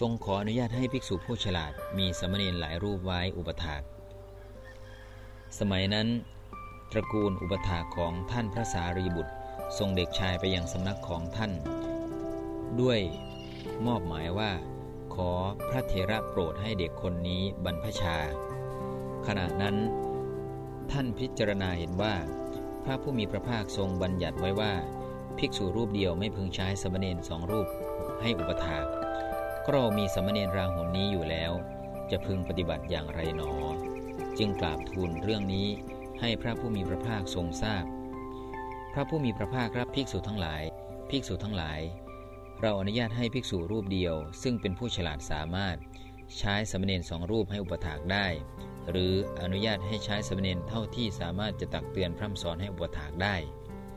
ทรงขออนุญาตให้ภิกษุผู้ฉลาดมีสมณีหลายรูปไว้อุปถาก สมัยนั้น ตระกูลอุปถากของท่านพระสารีบุตรทรงเด็กชายไปยังสำนักของท่าน ด้วยมอบหมายว่า ขอพระเถระโปรดให้เด็กคนนี้บรรพชา ขณะนั้น ท่านพิจารณาเห็นว่า พระผู้มีพระภาคทรงบัญญัติไว้ว่า ภิกษุรูปเดียวไม่พึงใช้สมณเณรสองรูปให้อุปถาก ก็เรามีสมณเณรราหุนนี้อยู่แล้ว จะพึงปฏิบัติอย่างไรหนอ จึงกราบทูลเรื่องนี้ให้พระผู้มีพระภาคทรงทราบพระผู้มีพระภาครับภิกษุทั้งหลาย ภิกษุทั้งหลาย เราอนุญาตให้ภิกษุรูปเดียว ซึ่งเป็นผู้ฉลาดสามารถ ใช้สมณเณรสองรูปให้อุปถากได้ หรืออนุญาตให้ใช้สมณเณรเท่าที่สามารถจะตักเตือนพร่ำสอนให้อุปถากได้